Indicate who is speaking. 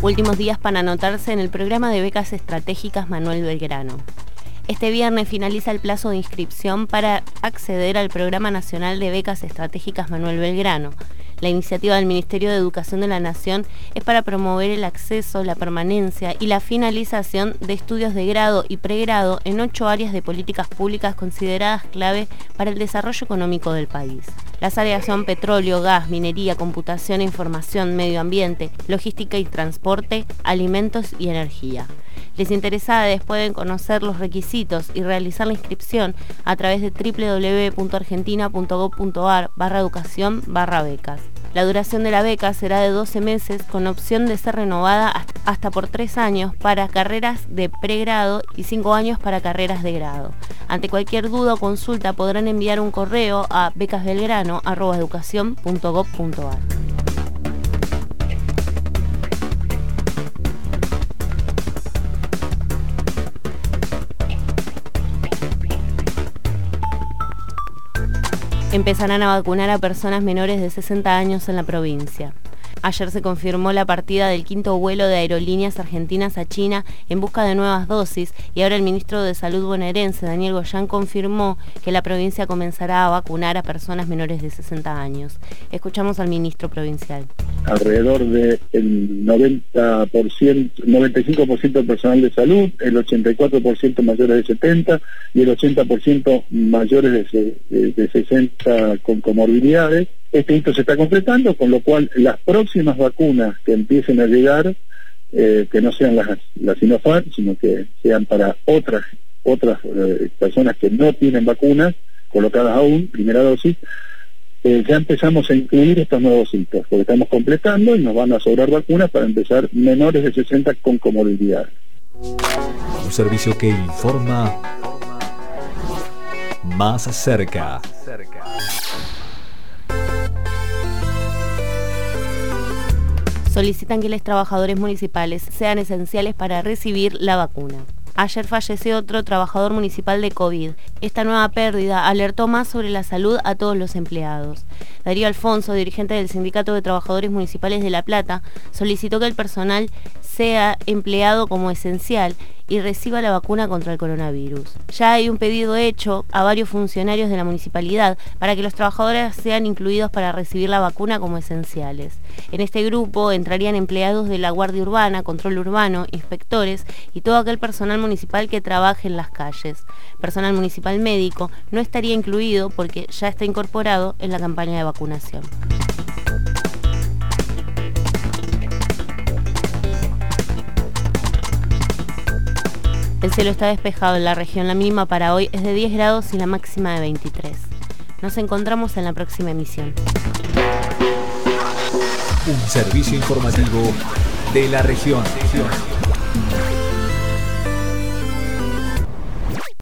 Speaker 1: Últimos días para anotarse en el programa de becas estratégicas Manuel Belgrano. Este viernes finaliza el plazo de inscripción para acceder al Programa Nacional de Becas Estratégicas Manuel Belgrano. La iniciativa del Ministerio de Educación de la Nación es para promover el acceso, la permanencia y la finalización de estudios de grado y pregrado en ocho áreas de políticas públicas consideradas clave para el desarrollo económico del país. Las áreas son petróleo, gas, minería, computación e información, medio ambiente, logística y transporte, alimentos y energía. Les interesados pueden conocer los requisitos y realizar la inscripción a través de www.argentina.gov.ar barra educación barra becas. La duración de la beca será de 12 meses con opción de ser renovada hasta por 3 años para carreras de pregrado y 5 años para carreras de grado. Ante cualquier duda o consulta podrán enviar un correo a becasbelgrano.educación.gov.ar. empezarán a vacunar a personas menores de 60 años en la provincia. Ayer se confirmó la partida del quinto vuelo de aerolíneas argentinas a China en busca de nuevas dosis y ahora el ministro de Salud bonaerense, Daniel Goyán, confirmó que la provincia comenzará a vacunar a personas menores de 60 años. Escuchamos al ministro provincial.
Speaker 2: Alrededor del 90%, 95% del personal de salud, el 84% mayores de 70 y el 80% mayores de, de 60 con comorbilidades este hito se está completando, con lo cual las próximas vacunas que empiecen a llegar, eh, que no sean las, las Sinopharm, sino que sean para otras, otras eh, personas que no tienen vacunas colocadas aún, primera dosis, eh, ya empezamos a incluir estos nuevos hitos, porque estamos completando y nos van a sobrar vacunas para empezar menores de 60 con comorbilidad.
Speaker 3: Un servicio que informa más cerca.
Speaker 1: Solicitan que los trabajadores municipales sean esenciales para recibir la vacuna. Ayer falleció otro trabajador municipal de COVID. Esta nueva pérdida alertó más sobre la salud a todos los empleados. Darío Alfonso, dirigente del Sindicato de Trabajadores Municipales de La Plata, solicitó que el personal sea empleado como esencial y reciba la vacuna contra el coronavirus. Ya hay un pedido hecho a varios funcionarios de la municipalidad para que los trabajadores sean incluidos para recibir la vacuna como esenciales. En este grupo entrarían empleados de la Guardia Urbana, Control Urbano, inspectores y todo aquel personal municipal que trabaje en las calles. Personal municipal médico no estaría incluido porque ya está incorporado en la campaña de vacunación. El cielo está despejado en la región. La mínima para hoy es de 10 grados y la máxima de 23. Nos encontramos en la próxima emisión.
Speaker 3: Un servicio informativo de la región.